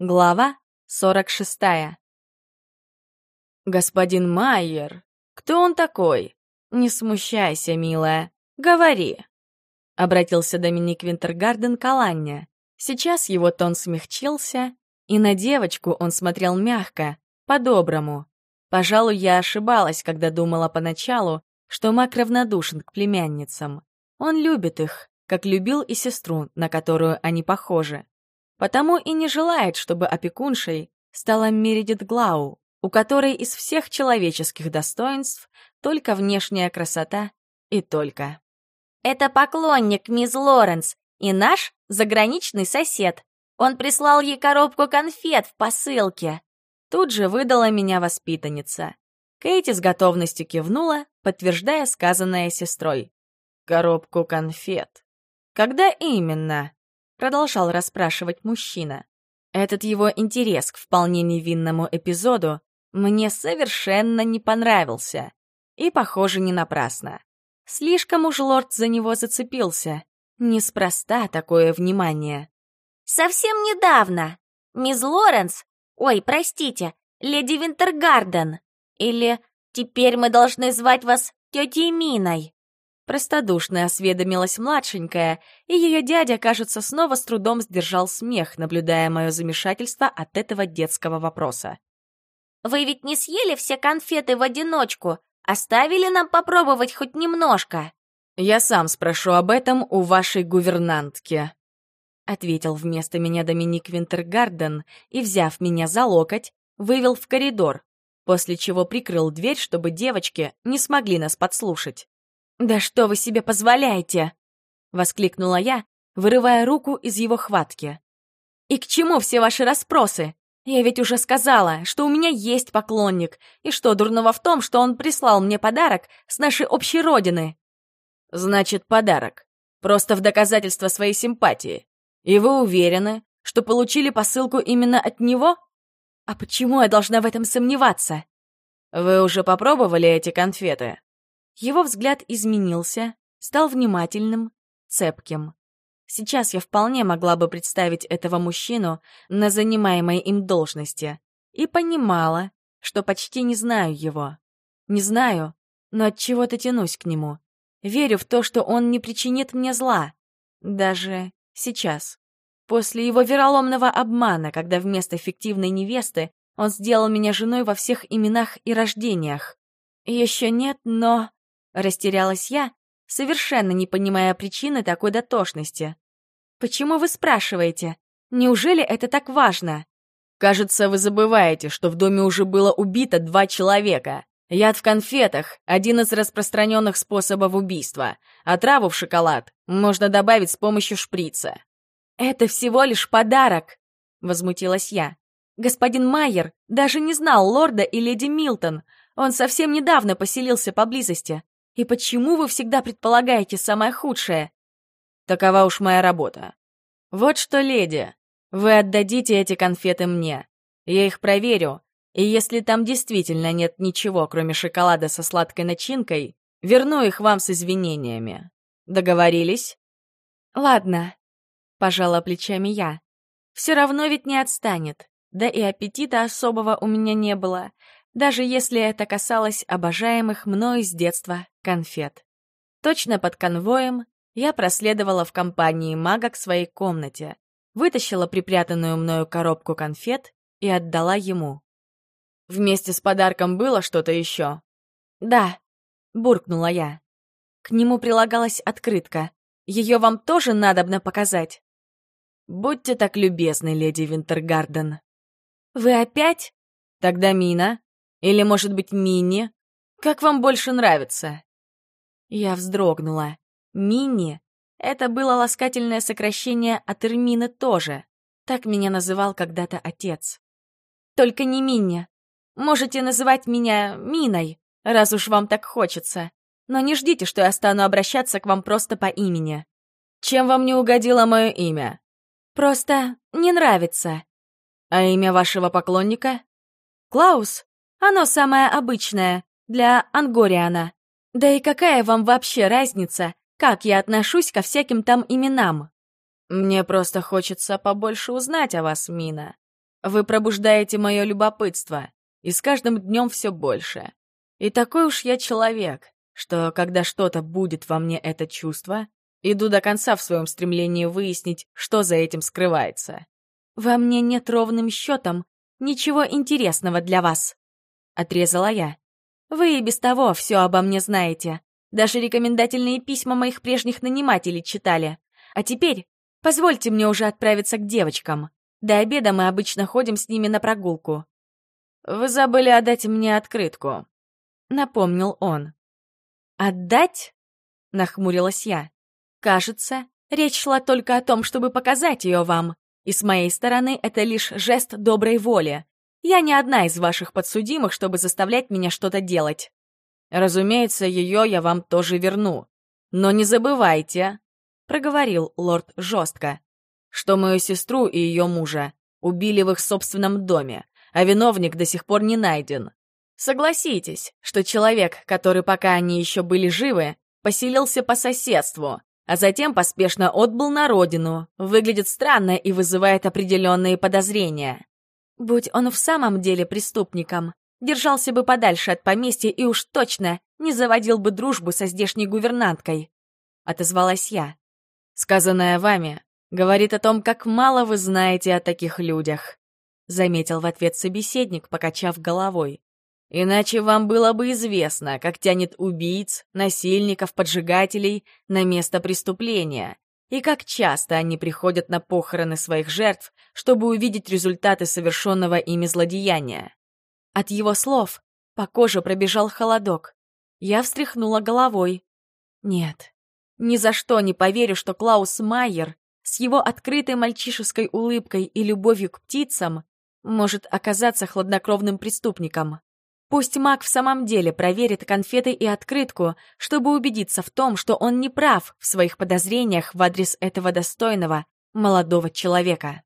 Глава 46. «Господин Майер, кто он такой? Не смущайся, милая, говори!» Обратился Доминик Винтергарден к Аланне. Сейчас его тон смягчился, и на девочку он смотрел мягко, по-доброму. Пожалуй, я ошибалась, когда думала поначалу, что Мак равнодушен к племянницам. Он любит их, как любил и сестру, на которую они похожи. Потому и не желает, чтобы опекуншей стала Мередит Глау, у которой из всех человеческих достоинств только внешняя красота и только. «Это поклонник, мисс Лоренс, и наш заграничный сосед. Он прислал ей коробку конфет в посылке». Тут же выдала меня воспитанница. Кейти с готовностью кивнула, подтверждая сказанное сестрой. «Коробку конфет. Когда именно?» Продолжал расспрашивать мужчина. Этот его интерес к вполне невинному эпизоду мне совершенно не понравился. И, похоже, не напрасно. Слишком уж лорд за него зацепился. Неспроста такое внимание. «Совсем недавно. Мисс Лоренс... Ой, простите, леди Винтергарден. Или теперь мы должны звать вас тетей Миной?» Простодушно осведомилась младшенькая, и ее дядя, кажется, снова с трудом сдержал смех, наблюдая мое замешательство от этого детского вопроса. «Вы ведь не съели все конфеты в одиночку, оставили нам попробовать хоть немножко?» «Я сам спрошу об этом у вашей гувернантки», — ответил вместо меня Доминик Винтергарден и, взяв меня за локоть, вывел в коридор, после чего прикрыл дверь, чтобы девочки не смогли нас подслушать. «Да что вы себе позволяете?» — воскликнула я, вырывая руку из его хватки. «И к чему все ваши расспросы? Я ведь уже сказала, что у меня есть поклонник, и что дурного в том, что он прислал мне подарок с нашей общей родины». «Значит, подарок. Просто в доказательство своей симпатии. И вы уверены, что получили посылку именно от него? А почему я должна в этом сомневаться? Вы уже попробовали эти конфеты?» Его взгляд изменился, стал внимательным, цепким. Сейчас я вполне могла бы представить этого мужчину на занимаемой им должности и понимала, что почти не знаю его. Не знаю, но от чего-то тянусь к нему. Верю в то, что он не причинит мне зла. Даже сейчас. После его вероломного обмана, когда вместо фиктивной невесты он сделал меня женой во всех именах и рождениях. Еще нет, но... Растерялась я, совершенно не понимая причины такой дотошности. «Почему вы спрашиваете? Неужели это так важно?» «Кажется, вы забываете, что в доме уже было убито два человека. Яд в конфетах — один из распространенных способов убийства, а траву в шоколад можно добавить с помощью шприца». «Это всего лишь подарок!» — возмутилась я. «Господин Майер даже не знал лорда и леди Милтон. Он совсем недавно поселился поблизости. И почему вы всегда предполагаете самое худшее? Такова уж моя работа. Вот что, леди, вы отдадите эти конфеты мне. Я их проверю, и если там действительно нет ничего, кроме шоколада со сладкой начинкой, верну их вам с извинениями. Договорились? Ладно, пожала плечами я. Все равно ведь не отстанет. Да и аппетита особого у меня не было даже если это касалось обожаемых мною с детства конфет. Точно под конвоем я проследовала в компании мага к своей комнате, вытащила припрятанную мною коробку конфет и отдала ему. Вместе с подарком было что-то еще? Да, буркнула я. К нему прилагалась открытка. Ее вам тоже надобно показать? Будьте так любезны, леди Винтергарден. Вы опять? Тогда Мина. Или, может быть, Мини? Как вам больше нравится?» Я вздрогнула. «Мини» — это было ласкательное сокращение от Эрмины тоже. Так меня называл когда-то отец. «Только не Минни. Можете называть меня Миной, раз уж вам так хочется. Но не ждите, что я стану обращаться к вам просто по имени. Чем вам не угодило мое имя? Просто не нравится. А имя вашего поклонника? Клаус? Оно самое обычное, для Ангориана. Да и какая вам вообще разница, как я отношусь ко всяким там именам? Мне просто хочется побольше узнать о вас, Мина. Вы пробуждаете мое любопытство, и с каждым днем все больше. И такой уж я человек, что когда что-то будет во мне это чувство, иду до конца в своем стремлении выяснить, что за этим скрывается. Во мне нет ровным счетом ничего интересного для вас, отрезала я. Вы и без того все обо мне знаете. Даже рекомендательные письма моих прежних нанимателей читали. А теперь позвольте мне уже отправиться к девочкам. До обеда мы обычно ходим с ними на прогулку. Вы забыли отдать мне открытку, напомнил он. Отдать? нахмурилась я. Кажется, речь шла только о том, чтобы показать ее вам. И с моей стороны это лишь жест доброй воли. Я не одна из ваших подсудимых, чтобы заставлять меня что-то делать. Разумеется, ее я вам тоже верну. Но не забывайте, — проговорил лорд жестко, — что мою сестру и ее мужа убили в их собственном доме, а виновник до сих пор не найден. Согласитесь, что человек, который пока они еще были живы, поселился по соседству, а затем поспешно отбыл на родину, выглядит странно и вызывает определенные подозрения. Будь он в самом деле преступником, держался бы подальше от поместья и уж точно не заводил бы дружбу со здешней гувернанткой. Отозвалась я. Сказанное вами говорит о том, как мало вы знаете о таких людях, заметил в ответ собеседник, покачав головой. Иначе вам было бы известно, как тянет убийц, насильников, поджигателей на место преступления, и как часто они приходят на похороны своих жертв, чтобы увидеть результаты совершенного ими злодеяния. От его слов по коже пробежал холодок. Я встряхнула головой. Нет, ни за что не поверю, что Клаус Майер с его открытой мальчишеской улыбкой и любовью к птицам может оказаться хладнокровным преступником. Пусть маг в самом деле проверит конфеты и открытку, чтобы убедиться в том, что он не прав в своих подозрениях в адрес этого достойного молодого человека.